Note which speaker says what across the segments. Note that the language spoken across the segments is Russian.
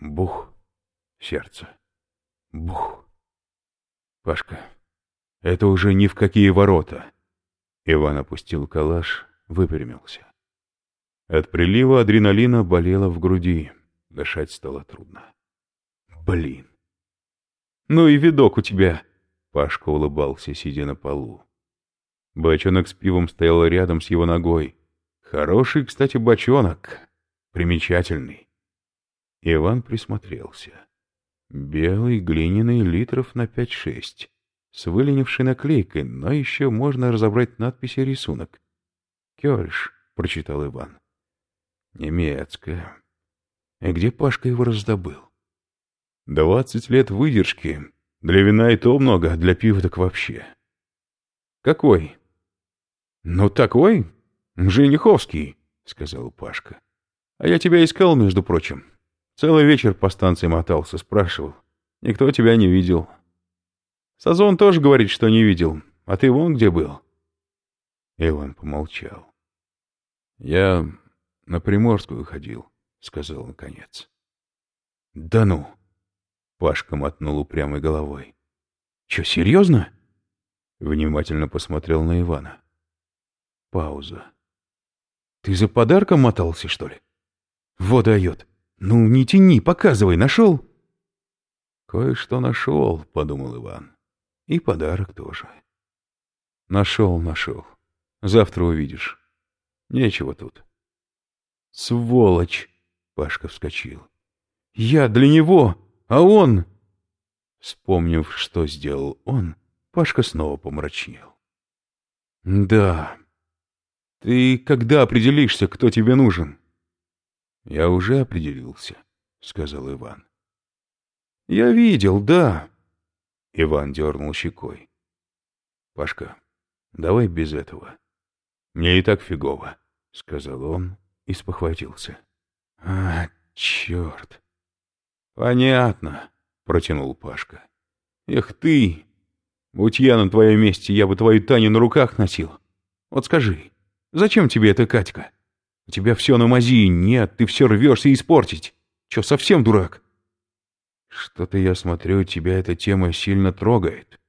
Speaker 1: Бух. Сердце. Бух. Пашка, это уже ни в какие ворота. Иван опустил калаш, выпрямился. От прилива адреналина болело в груди. Дышать стало трудно. Блин. Ну и видок у тебя. Пашка улыбался, сидя на полу. Бочонок с пивом стоял рядом с его ногой. Хороший, кстати, бочонок. Примечательный. Иван присмотрелся. Белый, глиняный, литров на пять-шесть. С выленившей наклейкой, но еще можно разобрать надписи и рисунок. «Кёльш», — прочитал Иван. «Немецкая. И где Пашка его раздобыл?» «Двадцать лет выдержки. Для вина и то много, для пива так вообще». «Какой?» «Ну, такой. Жениховский», — сказал Пашка. «А я тебя искал, между прочим. Целый вечер по станции мотался, спрашивал. Никто тебя не видел. Сазон тоже говорит, что не видел. А ты вон где был?» Иван помолчал. «Я на Приморскую ходил», — сказал наконец. «Да ну!» — Пашка мотнул упрямой головой. «Че, серьезно?» Внимательно посмотрел на Ивана. Пауза. «Ты за подарком мотался, что ли?» «Вот дает. Ну, не тяни, показывай, нашел?» «Кое-что нашел», — подумал Иван. «И подарок тоже». «Нашел, нашел. Завтра увидишь. Нечего тут». «Сволочь!» — Пашка вскочил. «Я для него, а он...» Вспомнив, что сделал он, Пашка снова помрачнел. «Да. Ты когда определишься, кто тебе нужен?» «Я уже определился», — сказал Иван. «Я видел, да». Иван дернул щекой. «Пашка, давай без этого. Мне и так фигово», — сказал он и спохватился. «А, черт!» «Понятно», — протянул Пашка. «Эх ты! Будь я на твоем месте, я бы твою Таню на руках носил. Вот скажи, зачем тебе эта Катька?» У тебя все на мази, нет, ты все рвешься испортить. Че, совсем дурак? Что-то я смотрю, тебя эта тема сильно трогает.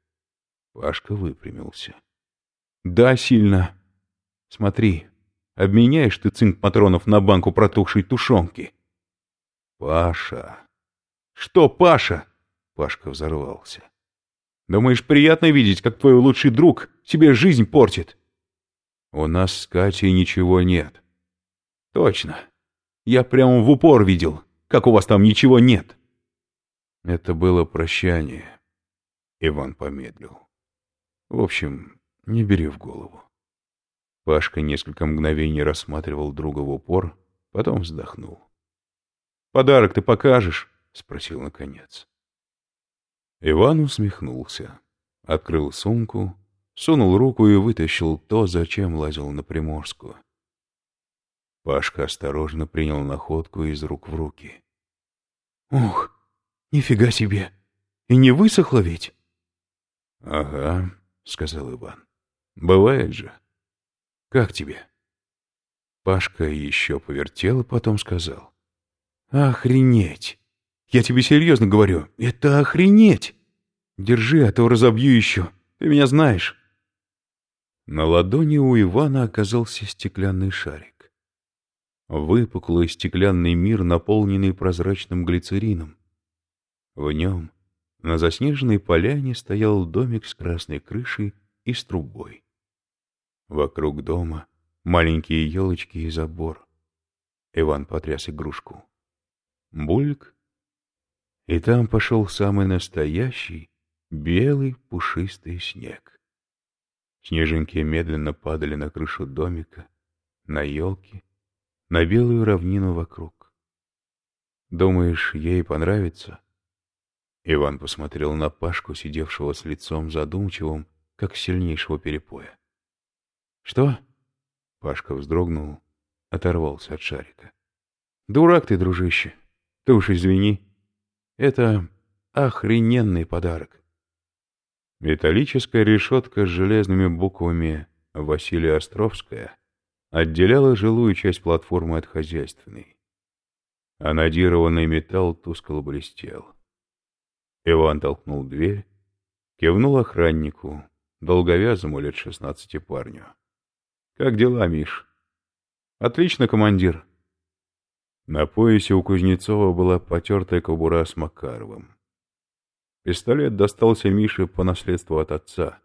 Speaker 1: Пашка выпрямился. Да, сильно. Смотри, обменяешь ты цинк патронов на банку протухшей тушенки. Паша. Что, Паша? Пашка взорвался. Думаешь, приятно видеть, как твой лучший друг тебе жизнь портит? У нас с Катей ничего нет. Точно. Я прямо в упор видел, как у вас там ничего нет. Это было прощание. Иван помедлил. В общем, не бери в голову. Пашка несколько мгновений рассматривал друга в упор, потом вздохнул. «Подарок ты покажешь?» — спросил наконец. Иван усмехнулся, открыл сумку, сунул руку и вытащил то, зачем лазил на Приморскую. Пашка осторожно принял находку из рук в руки. «Ух, нифига себе! И не высохло ведь?» «Ага», — сказал Иван. «Бывает же. Как тебе?» Пашка еще повертел, и потом сказал. «Охренеть! Я тебе серьезно говорю, это охренеть! Держи, а то разобью еще, ты меня знаешь!» На ладони у Ивана оказался стеклянный шарик выпуклый стеклянный мир, наполненный прозрачным глицерином. В нем на заснеженной поляне стоял домик с красной крышей и с трубой. Вокруг дома маленькие елочки и забор. Иван потряс игрушку. Бульк. И там пошел самый настоящий белый пушистый снег. Снежинки медленно падали на крышу домика, на елки, на белую равнину вокруг. Думаешь, ей понравится? Иван посмотрел на Пашку, сидевшего с лицом задумчивым, как сильнейшего перепоя. Что? Пашка вздрогнул, оторвался от шарика. Дурак ты, дружище. Ты уж извини. Это охрененный подарок. Металлическая решетка с железными буквами «Василия Островская» отделяла жилую часть платформы от хозяйственной. а надированный металл тускло блестел. Иван толкнул дверь, кивнул охраннику, долговязому лет шестнадцати парню. — Как дела, Миш? — Отлично, командир. На поясе у Кузнецова была потертая кобура с Макаровым. Пистолет достался Мише по наследству от отца.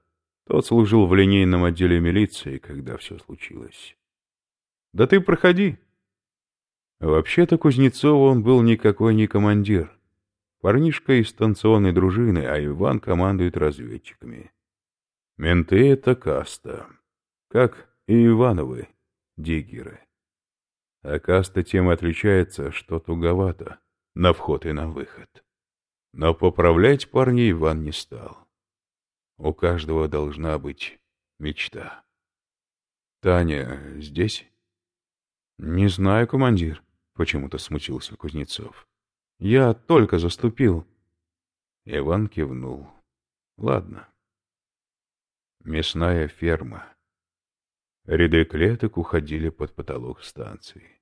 Speaker 1: Тот служил в линейном отделе милиции, когда все случилось. — Да ты проходи. Вообще-то Кузнецова он был никакой не командир. Парнишка из станционной дружины, а Иван командует разведчиками. Менты — это каста. Как и Ивановы, диггеры. А каста тем отличается, что туговато на вход и на выход. Но поправлять парня Иван не стал. У каждого должна быть мечта. «Таня здесь?» «Не знаю, командир», — почему-то смутился Кузнецов. «Я только заступил». Иван кивнул. «Ладно». Мясная ферма. Ряды клеток уходили под потолок станции.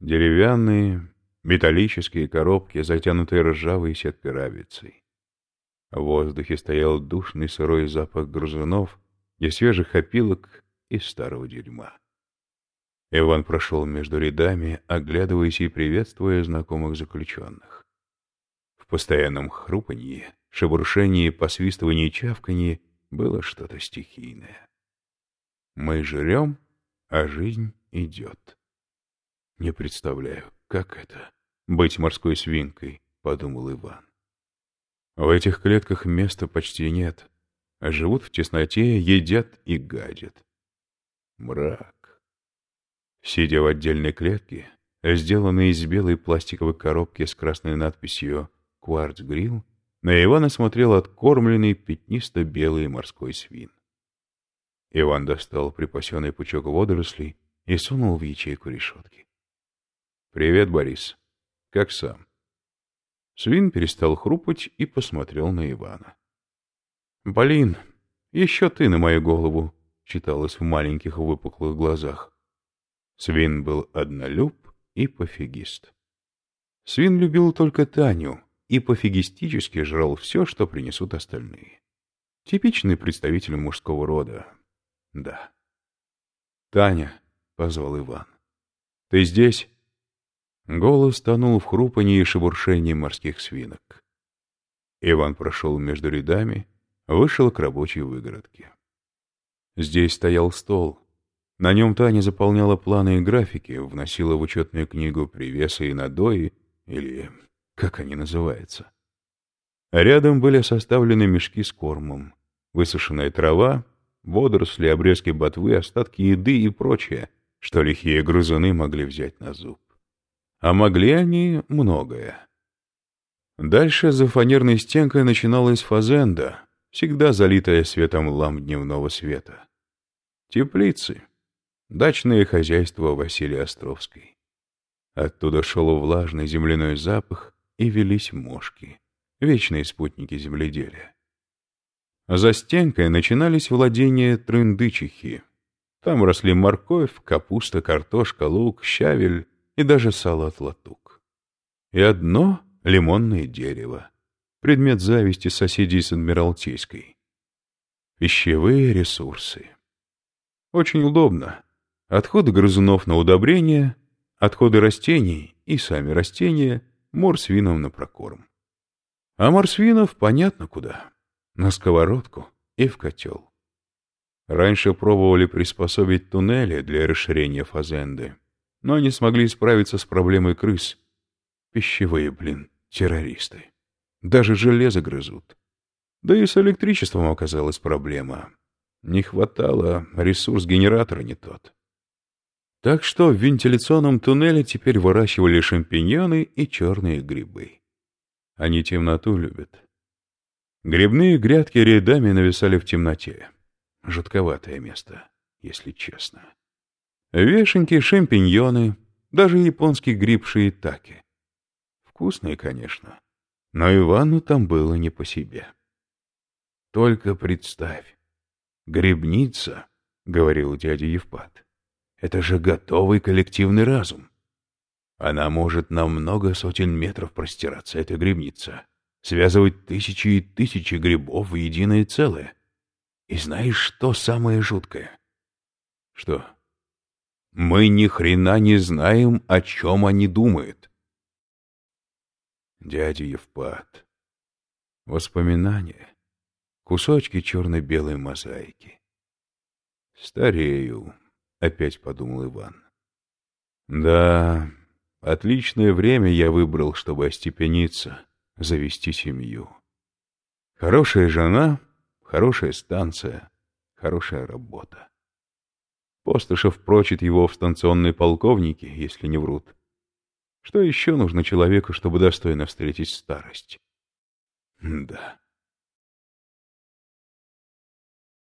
Speaker 1: Деревянные, металлические коробки, затянутые ржавой сеткой рабицей. В воздухе стоял душный сырой запах грузунов и свежих опилок и старого дерьма. Иван прошел между рядами, оглядываясь и приветствуя знакомых заключенных. В постоянном хрупанье, шебуршении, посвистывании и чавканье было что-то стихийное. Мы жрем, а жизнь идет. Не представляю, как это — быть морской свинкой, — подумал Иван. В этих клетках места почти нет, а живут в тесноте, едят и гадят. Мрак. Сидя в отдельной клетке, сделанной из белой пластиковой коробки с красной надписью «Кварц-грилл», на Ивана смотрел откормленный пятнисто-белый морской свин. Иван достал припасенный пучок водорослей и сунул в ячейку решетки. — Привет, Борис. Как сам? Свин перестал хрупать и посмотрел на Ивана. — Блин, еще ты на мою голову, — читалось в маленьких выпуклых глазах. Свин был однолюб и пофигист. Свин любил только Таню и пофигистически жрал все, что принесут остальные. Типичный представитель мужского рода. Да. «Таня», — позвал Иван, — «ты здесь?» Голос тонул в хрупании и шебуршении морских свинок. Иван прошел между рядами, вышел к рабочей выгородке. Здесь стоял стол, на нем Таня заполняла планы и графики, вносила в учетную книгу привесы и надои, или как они называются. Рядом были составлены мешки с кормом, высушенная трава, водоросли, обрезки ботвы, остатки еды и прочее, что лихие грузуны могли взять на зуб. А могли они многое. Дальше за фанерной стенкой начиналась фазенда, всегда залитая светом ламп дневного света. Теплицы, дачное хозяйство Василия Островской. Оттуда шел влажный земляной запах, и велись мошки, вечные спутники земледелия. За стенкой начинались владения трындычихи. Там росли морковь, капуста, картошка, лук, щавель и даже салат-латук. И одно лимонное дерево, предмет зависти соседей с Адмиралтейской. Пищевые ресурсы. Очень удобно. Отходы грызунов на удобрение, отходы растений и сами растения морсвинам на прокорм. А морсвинов понятно куда. На сковородку и в котел. Раньше пробовали приспособить туннели для расширения фазенды, но не смогли справиться с проблемой крыс. Пищевые, блин, террористы. Даже железо грызут. Да и с электричеством оказалась проблема. Не хватало, ресурс генератора не тот. Так что в вентиляционном туннеле теперь выращивали шампиньоны и черные грибы. Они темноту любят. Грибные грядки рядами нависали в темноте. Жутковатое место, если честно. Вешенки, шампиньоны, даже японский гриб шиитаке. Вкусные, конечно, но Ивану там было не по себе. Только представь, грибница, — говорил дядя Евпат, это же готовый коллективный разум. Она может на много сотен метров простираться, эта грибница, связывать тысячи и тысячи грибов в единое целое. И знаешь, что самое жуткое? Что? Мы ни хрена не знаем, о чем они думают. Дядя Евпат. Воспоминания. Кусочки черно-белой мозаики. «Старею», — опять подумал Иван. «Да, отличное время я выбрал, чтобы остепениться, завести семью. Хорошая жена, хорошая станция, хорошая работа. Постышев прочит его в станционные полковники, если не врут. Что еще нужно человеку, чтобы достойно встретить старость? Да.